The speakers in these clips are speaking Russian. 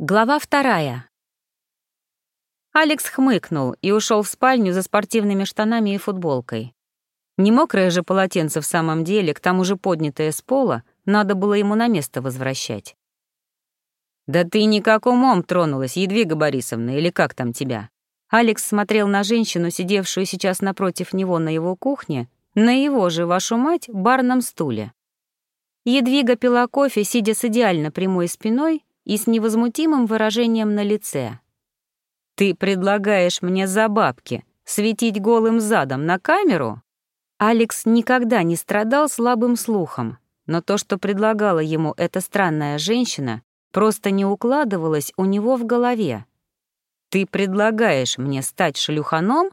Глава вторая. Алекс хмыкнул и ушел в спальню за спортивными штанами и футболкой. Не мокрое же полотенце в самом деле, к тому же поднятое с пола, надо было ему на место возвращать. «Да ты никак умом тронулась, Едвига Борисовна, или как там тебя?» Алекс смотрел на женщину, сидевшую сейчас напротив него на его кухне, на его же, вашу мать, барном стуле. Едвига пила кофе, сидя с идеально прямой спиной и с невозмутимым выражением на лице. «Ты предлагаешь мне за бабки светить голым задом на камеру?» Алекс никогда не страдал слабым слухом, но то, что предлагала ему эта странная женщина, просто не укладывалось у него в голове. «Ты предлагаешь мне стать шлюханом?»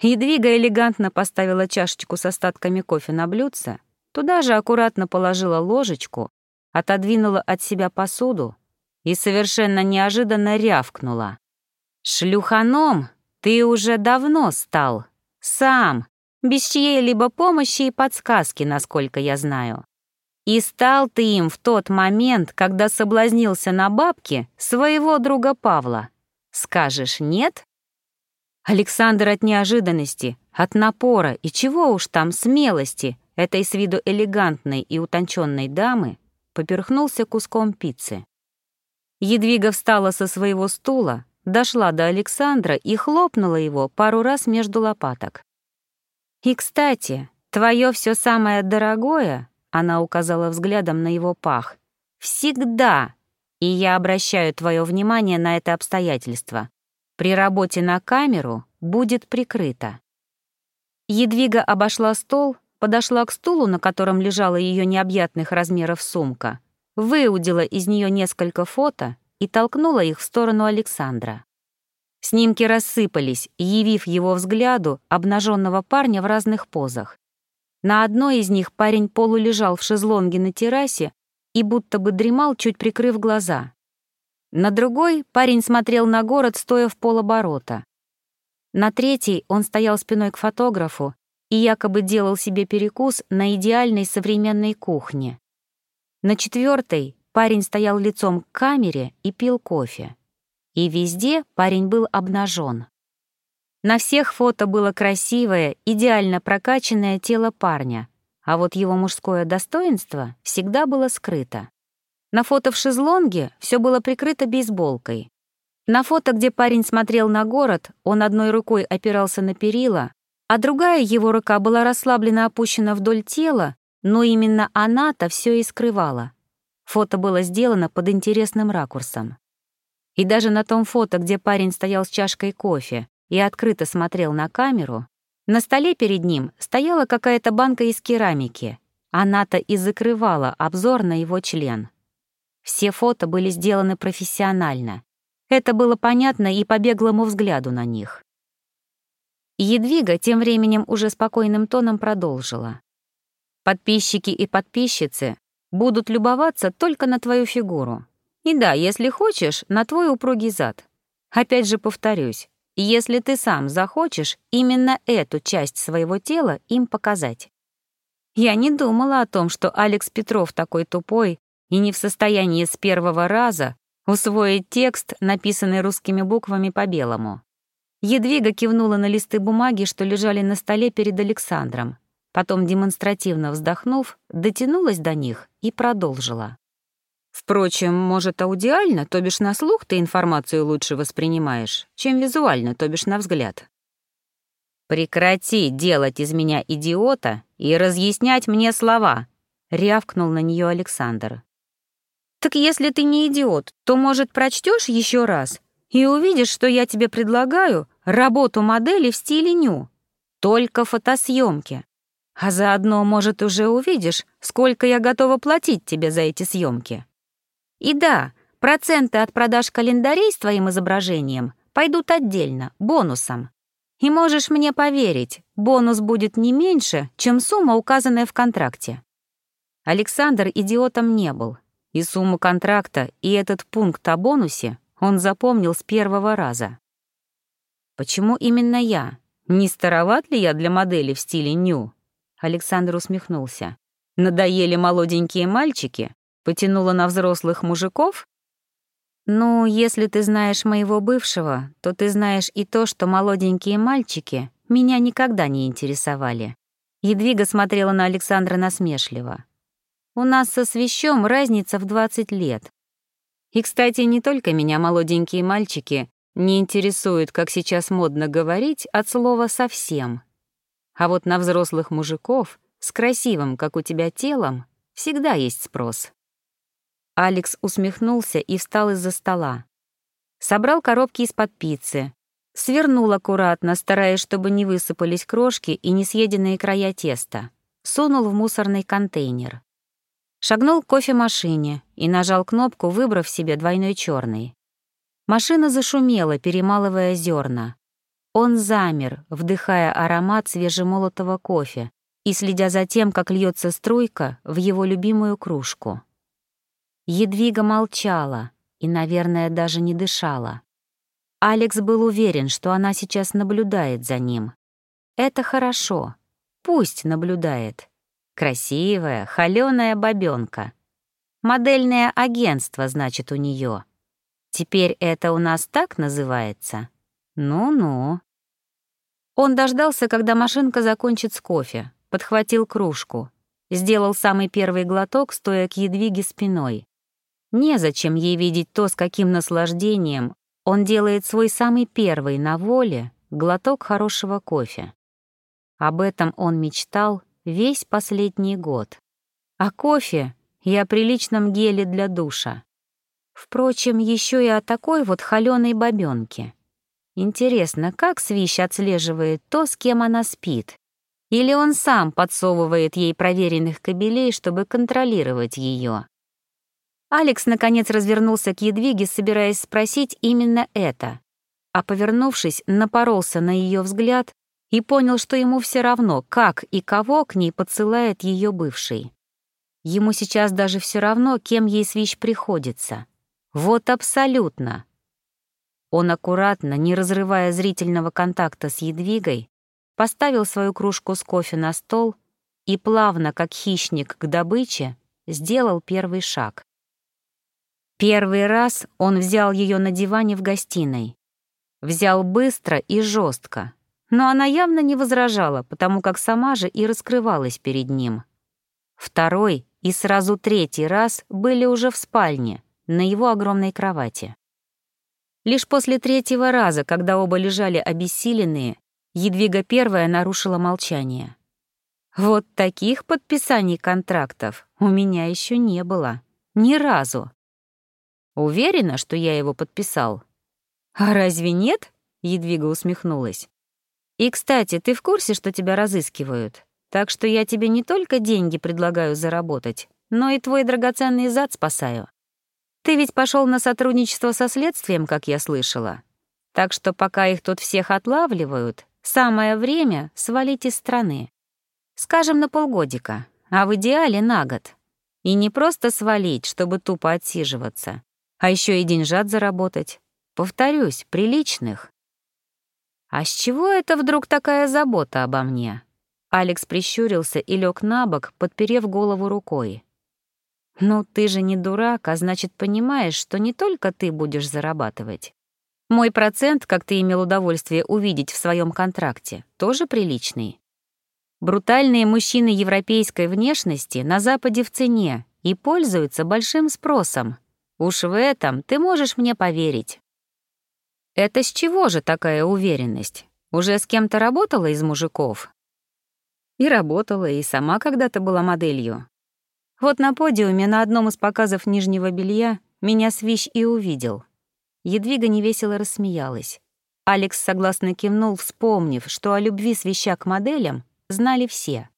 Едвига элегантно поставила чашечку с остатками кофе на блюдце, туда же аккуратно положила ложечку, отодвинула от себя посуду и совершенно неожиданно рявкнула. «Шлюханом ты уже давно стал. Сам, без чьей-либо помощи и подсказки, насколько я знаю. И стал ты им в тот момент, когда соблазнился на бабке своего друга Павла. Скажешь «нет»?» Александр от неожиданности, от напора и чего уж там смелости этой с виду элегантной и утонченной дамы поперхнулся куском пиццы. Едвига встала со своего стула, дошла до Александра и хлопнула его пару раз между лопаток. «И, кстати, твое все самое дорогое», — она указала взглядом на его пах, «всегда, и я обращаю твое внимание на это обстоятельство, при работе на камеру будет прикрыто». Едвига обошла стол, подошла к стулу, на котором лежала ее необъятных размеров сумка, выудила из нее несколько фото и толкнула их в сторону Александра. Снимки рассыпались, явив его взгляду обнаженного парня в разных позах. На одной из них парень полулежал в шезлонге на террасе и будто бы дремал, чуть прикрыв глаза. На другой парень смотрел на город, стоя в полоборота. На третьей он стоял спиной к фотографу и якобы делал себе перекус на идеальной современной кухне. На четвертой парень стоял лицом к камере и пил кофе. И везде парень был обнажен. На всех фото было красивое, идеально прокачанное тело парня, а вот его мужское достоинство всегда было скрыто. На фото в шезлонге все было прикрыто бейсболкой. На фото, где парень смотрел на город, он одной рукой опирался на перила, а другая его рука была расслабленно опущена вдоль тела, но именно она-то все и скрывала. Фото было сделано под интересным ракурсом. И даже на том фото, где парень стоял с чашкой кофе и открыто смотрел на камеру, на столе перед ним стояла какая-то банка из керамики. Она-то и закрывала обзор на его член. Все фото были сделаны профессионально. Это было понятно и по беглому взгляду на них. Едвига тем временем уже спокойным тоном продолжила. «Подписчики и подписчицы будут любоваться только на твою фигуру. И да, если хочешь, на твой упругий зад. Опять же повторюсь, если ты сам захочешь именно эту часть своего тела им показать. Я не думала о том, что Алекс Петров такой тупой и не в состоянии с первого раза усвоить текст, написанный русскими буквами по белому. Едвига кивнула на листы бумаги, что лежали на столе перед Александром. Потом, демонстративно вздохнув, дотянулась до них и продолжила. «Впрочем, может, аудиально, то бишь на слух ты информацию лучше воспринимаешь, чем визуально, то бишь на взгляд». «Прекрати делать из меня идиота и разъяснять мне слова», — рявкнул на нее Александр. «Так если ты не идиот, то, может, прочтешь еще раз и увидишь, что я тебе предлагаю работу модели в стиле ню, только фотосъемки. А заодно, может, уже увидишь, сколько я готова платить тебе за эти съемки. И да, проценты от продаж календарей с твоим изображением пойдут отдельно, бонусом. И можешь мне поверить, бонус будет не меньше, чем сумма, указанная в контракте. Александр идиотом не был, и сумму контракта, и этот пункт о бонусе он запомнил с первого раза. Почему именно я? Не староват ли я для модели в стиле ню? Александр усмехнулся. Надоели молоденькие мальчики? Потянуло на взрослых мужиков? Ну, если ты знаешь моего бывшего, то ты знаешь и то, что молоденькие мальчики меня никогда не интересовали. Едвига смотрела на Александра насмешливо. У нас со свящом разница в 20 лет. И, кстати, не только меня молоденькие мальчики не интересуют, как сейчас модно говорить, от слова «совсем». А вот на взрослых мужиков с красивым, как у тебя, телом всегда есть спрос. Алекс усмехнулся и встал из-за стола. Собрал коробки из-под пиццы, свернул аккуратно, стараясь, чтобы не высыпались крошки и не съеденные края теста, сунул в мусорный контейнер. Шагнул к кофемашине и нажал кнопку, выбрав себе двойной черный. Машина зашумела, перемалывая зерна. Он замер, вдыхая аромат свежемолотого кофе и следя за тем, как льется струйка в его любимую кружку. Едвига молчала и, наверное, даже не дышала. Алекс был уверен, что она сейчас наблюдает за ним. Это хорошо. Пусть наблюдает. Красивая, холёная бабёнка. Модельное агентство, значит, у неё. Теперь это у нас так называется? Ну-ну. Он дождался, когда машинка закончит с кофе, подхватил кружку, сделал самый первый глоток, стоя к Едвиге спиной. Незачем ей видеть то, с каким наслаждением он делает свой самый первый на воле глоток хорошего кофе. Об этом он мечтал весь последний год. О кофе и о приличном геле для душа. Впрочем, еще и о такой вот холёной бабёнке. Интересно, как Свищ отслеживает то, с кем она спит? Или он сам подсовывает ей проверенных кабелей, чтобы контролировать ее? Алекс, наконец, развернулся к Едвиге, собираясь спросить именно это, а, повернувшись, напоролся на ее взгляд и понял, что ему все равно, как и кого к ней подсылает ее бывший. Ему сейчас даже все равно, кем ей свищ приходится. Вот абсолютно. Он аккуратно, не разрывая зрительного контакта с Едвигой, поставил свою кружку с кофе на стол и плавно, как хищник к добыче, сделал первый шаг. Первый раз он взял ее на диване в гостиной. Взял быстро и жестко, но она явно не возражала, потому как сама же и раскрывалась перед ним. Второй и сразу третий раз были уже в спальне, на его огромной кровати. Лишь после третьего раза, когда оба лежали обессиленные, Едвига первая нарушила молчание. Вот таких подписаний контрактов у меня еще не было. Ни разу. Уверена, что я его подписал?» «А разве нет?» — Едвига усмехнулась. «И, кстати, ты в курсе, что тебя разыскивают? Так что я тебе не только деньги предлагаю заработать, но и твой драгоценный зад спасаю. Ты ведь пошел на сотрудничество со следствием, как я слышала. Так что пока их тут всех отлавливают, самое время свалить из страны. Скажем, на полгодика, а в идеале на год. И не просто свалить, чтобы тупо отсиживаться, а еще и деньжат заработать. Повторюсь, приличных. А с чего это вдруг такая забота обо мне? Алекс прищурился и лег на бок, подперев голову рукой. «Ну, ты же не дурак, а значит, понимаешь, что не только ты будешь зарабатывать. Мой процент, как ты имел удовольствие увидеть в своем контракте, тоже приличный. Брутальные мужчины европейской внешности на Западе в цене и пользуются большим спросом, Уж в этом ты можешь мне поверить. Это с чего же такая уверенность? Уже с кем-то работала из мужиков? И работала, и сама когда-то была моделью. Вот на подиуме на одном из показов нижнего белья меня Свищ и увидел. Едвига невесело рассмеялась. Алекс согласно кивнул, вспомнив, что о любви Свища к моделям знали все.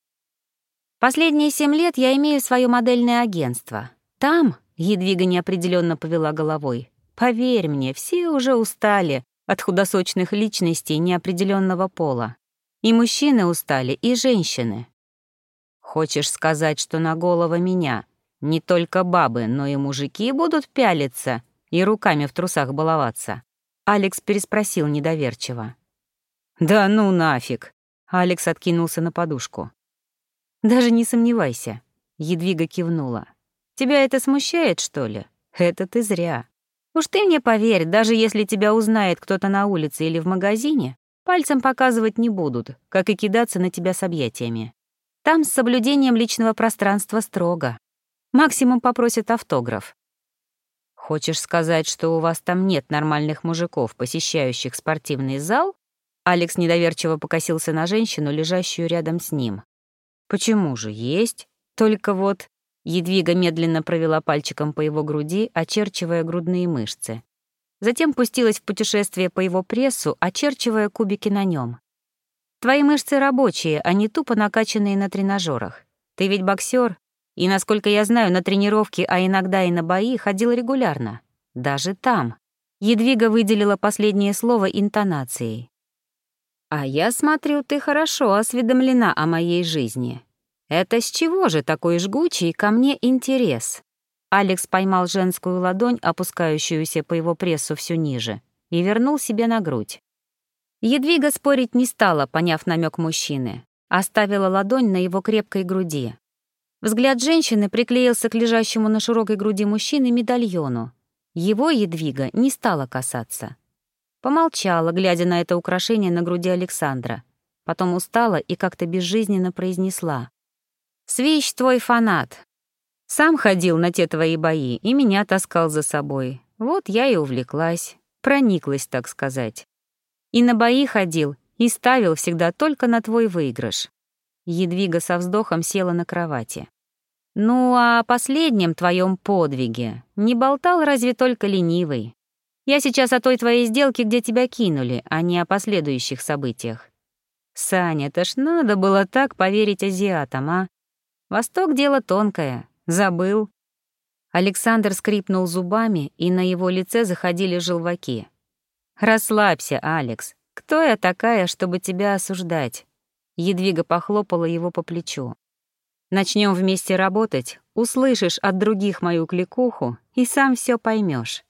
Последние семь лет я имею свое модельное агентство. Там Едвига неопределенно повела головой. «Поверь мне, все уже устали от худосочных личностей неопределенного пола. И мужчины устали, и женщины. Хочешь сказать, что на голову меня не только бабы, но и мужики будут пялиться и руками в трусах баловаться?» Алекс переспросил недоверчиво. «Да ну нафиг!» Алекс откинулся на подушку. «Даже не сомневайся», — Едвига кивнула. Тебя это смущает, что ли? Это ты зря. Уж ты мне поверь, даже если тебя узнает кто-то на улице или в магазине, пальцем показывать не будут, как и кидаться на тебя с объятиями. Там с соблюдением личного пространства строго. Максимум попросят автограф. Хочешь сказать, что у вас там нет нормальных мужиков, посещающих спортивный зал? Алекс недоверчиво покосился на женщину, лежащую рядом с ним. Почему же есть? Только вот Едвига медленно провела пальчиком по его груди, очерчивая грудные мышцы. Затем пустилась в путешествие по его прессу, очерчивая кубики на нем. «Твои мышцы рабочие, а не тупо накачанные на тренажерах. Ты ведь боксер, и, насколько я знаю, на тренировки, а иногда и на бои ходил регулярно. Даже там». Едвига выделила последнее слово интонацией. «А я смотрю, ты хорошо осведомлена о моей жизни. Это с чего же такой жгучий ко мне интерес? Алекс поймал женскую ладонь, опускающуюся по его прессу все ниже, и вернул себе на грудь. Едвига спорить не стала, поняв намек мужчины, оставила ладонь на его крепкой груди. Взгляд женщины приклеился к лежащему на широкой груди мужчины медальону. Его Едвига не стала касаться. Помолчала, глядя на это украшение на груди Александра. Потом устала и как-то безжизненно произнесла. Свищ твой фанат. Сам ходил на те твои бои и меня таскал за собой. Вот я и увлеклась, прониклась, так сказать. И на бои ходил, и ставил всегда только на твой выигрыш. Едвига со вздохом села на кровати. Ну а о последнем твоем подвиге не болтал разве только ленивый. Я сейчас о той твоей сделке, где тебя кинули, а не о последующих событиях. Саня, это ж надо было так поверить азиатам, а? Восток — дело тонкое. Забыл. Александр скрипнул зубами, и на его лице заходили желваки. «Расслабься, Алекс. Кто я такая, чтобы тебя осуждать?» Едвига похлопала его по плечу. Начнем вместе работать, услышишь от других мою кликуху и сам все поймешь.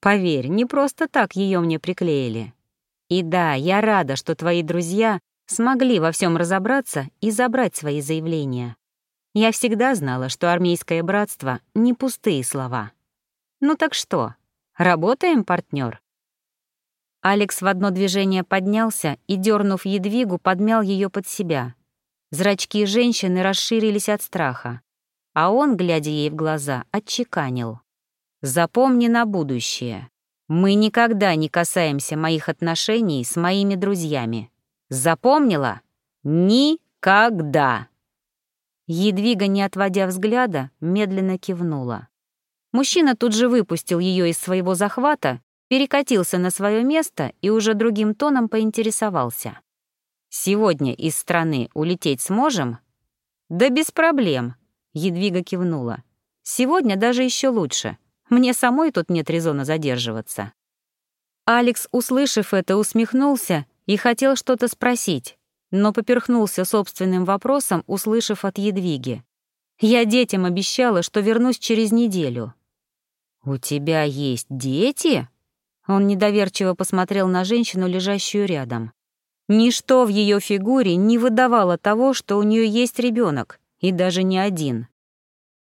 Поверь, не просто так ее мне приклеили. И да, я рада, что твои друзья смогли во всем разобраться и забрать свои заявления. Я всегда знала, что армейское братство — не пустые слова. Ну так что, работаем, партнер? Алекс в одно движение поднялся и, дернув едвигу, подмял ее под себя. Зрачки женщины расширились от страха, а он, глядя ей в глаза, отчеканил. «Запомни на будущее. Мы никогда не касаемся моих отношений с моими друзьями. Запомнила? Никогда!» Едвига, не отводя взгляда, медленно кивнула. Мужчина тут же выпустил ее из своего захвата, перекатился на свое место и уже другим тоном поинтересовался. «Сегодня из страны улететь сможем?» «Да без проблем», — Едвига кивнула. «Сегодня даже еще лучше. Мне самой тут нет резона задерживаться». Алекс, услышав это, усмехнулся и хотел что-то спросить, но поперхнулся собственным вопросом, услышав от Едвиги. «Я детям обещала, что вернусь через неделю». «У тебя есть дети?» Он недоверчиво посмотрел на женщину, лежащую рядом. Ничто в ее фигуре не выдавало того, что у нее есть ребенок, и даже не один.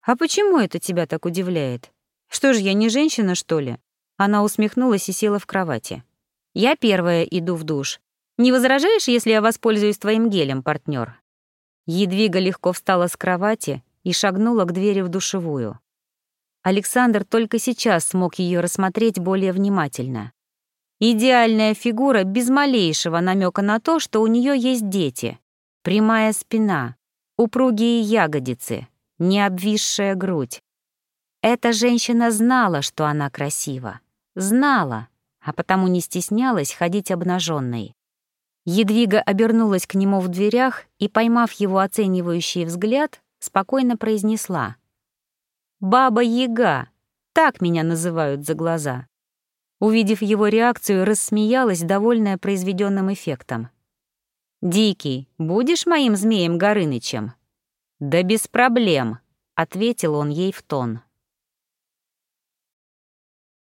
«А почему это тебя так удивляет? Что ж, я не женщина, что ли?» Она усмехнулась и села в кровати. «Я первая иду в душ. Не возражаешь, если я воспользуюсь твоим гелем, партнер? Едвига легко встала с кровати и шагнула к двери в душевую. Александр только сейчас смог ее рассмотреть более внимательно. Идеальная фигура без малейшего намека на то, что у нее есть дети. Прямая спина, упругие ягодицы, необвисшая грудь. Эта женщина знала, что она красива. Знала, а потому не стеснялась ходить обнаженной. Едвига обернулась к нему в дверях и, поймав его оценивающий взгляд, спокойно произнесла. «Баба-яга! Так меня называют за глаза». Увидев его реакцию, рассмеялась, довольная произведенным эффектом. «Дикий, будешь моим змеем Горынычем?» «Да без проблем», — ответил он ей в тон.